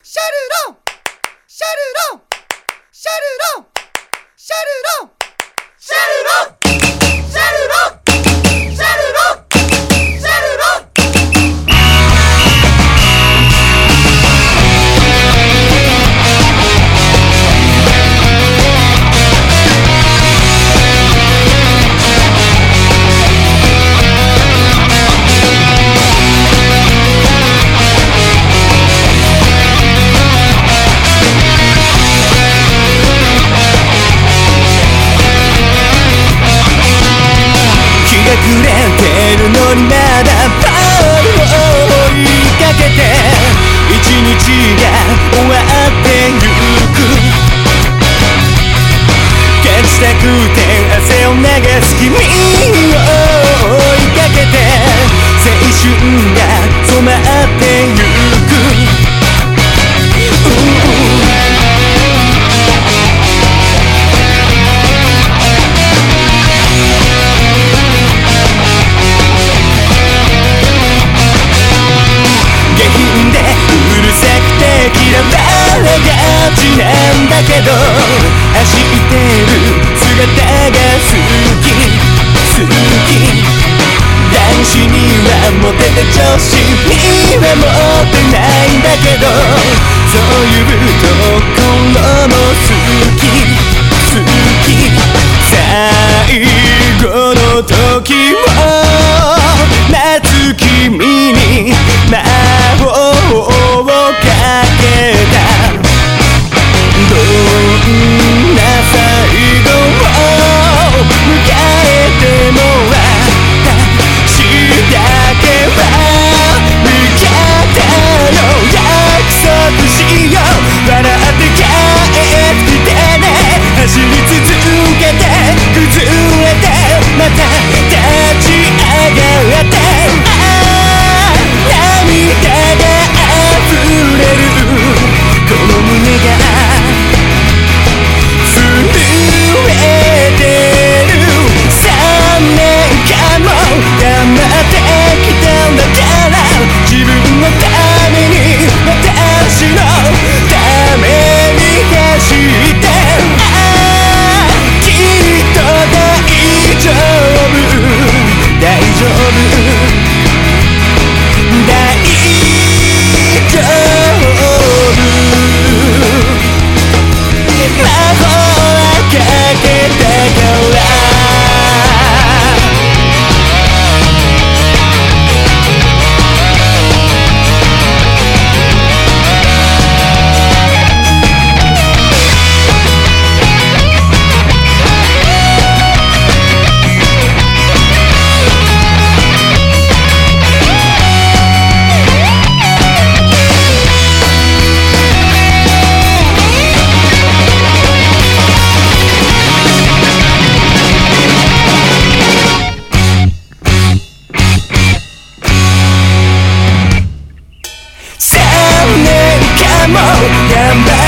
Shut it off! Shut it off! Shut it off! Shut it off! にまだパールを追いかけて一日が終わってゆく。けど走ってる姿が好き。好き。男子にはモテて女子にはモテないんだけどそういうところも好き。好き。最後の時は Get back.